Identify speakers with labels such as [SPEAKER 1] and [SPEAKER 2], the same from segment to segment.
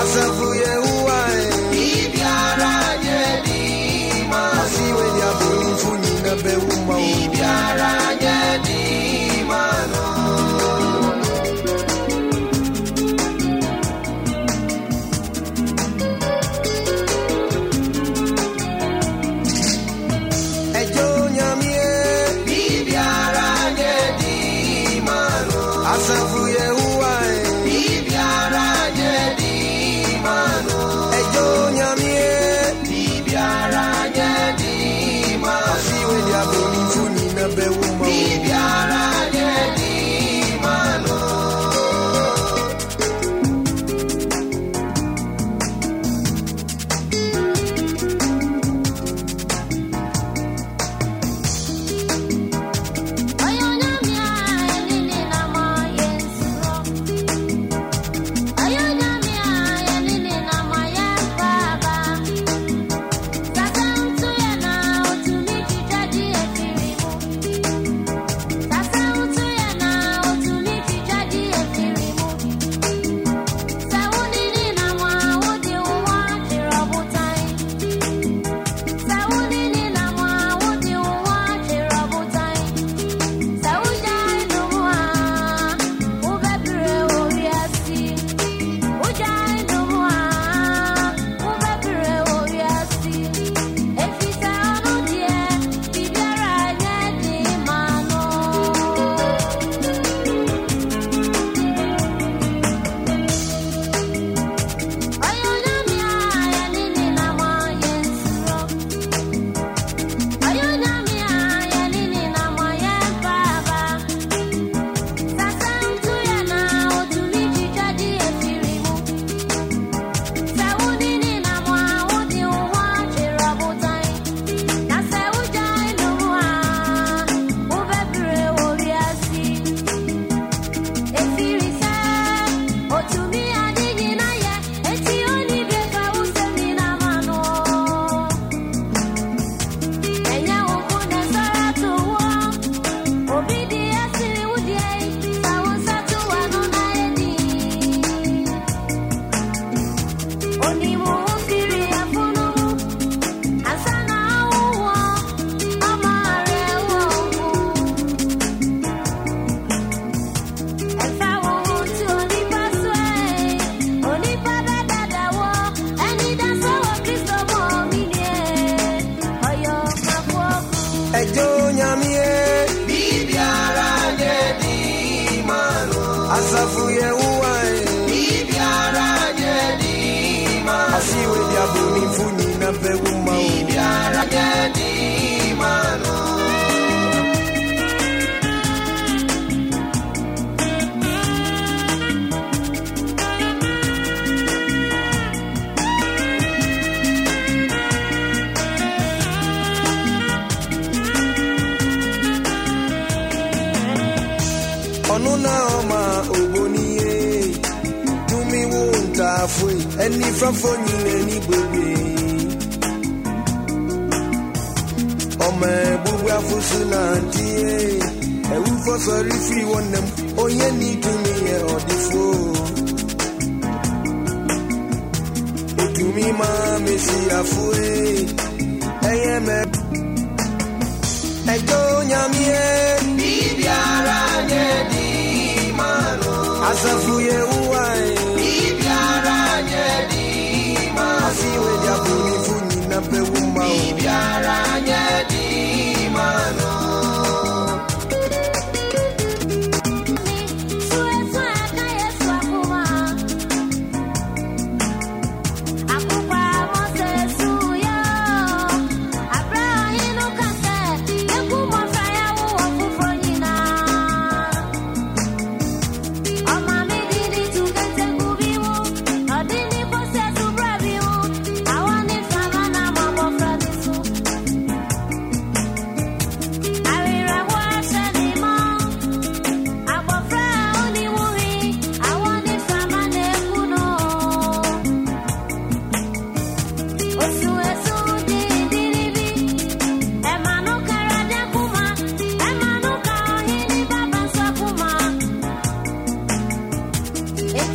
[SPEAKER 1] casa vou
[SPEAKER 2] ɔno na ɔma obonie tumi wo ntaafoe anifafo nyinani bebree ɔma abubuafo so nantie awufo sɔre firi wɔnam ɔyɛ ni tumi yɛ ɔdefoɔ otumi ma mesiafoe ɛyɛ
[SPEAKER 1] 在敷也无
[SPEAKER 2] 碍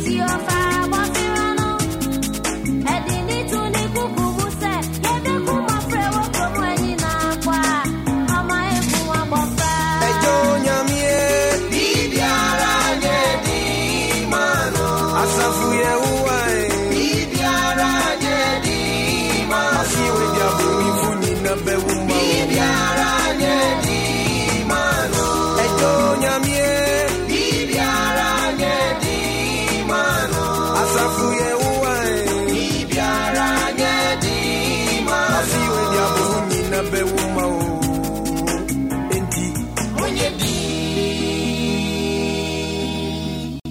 [SPEAKER 2] your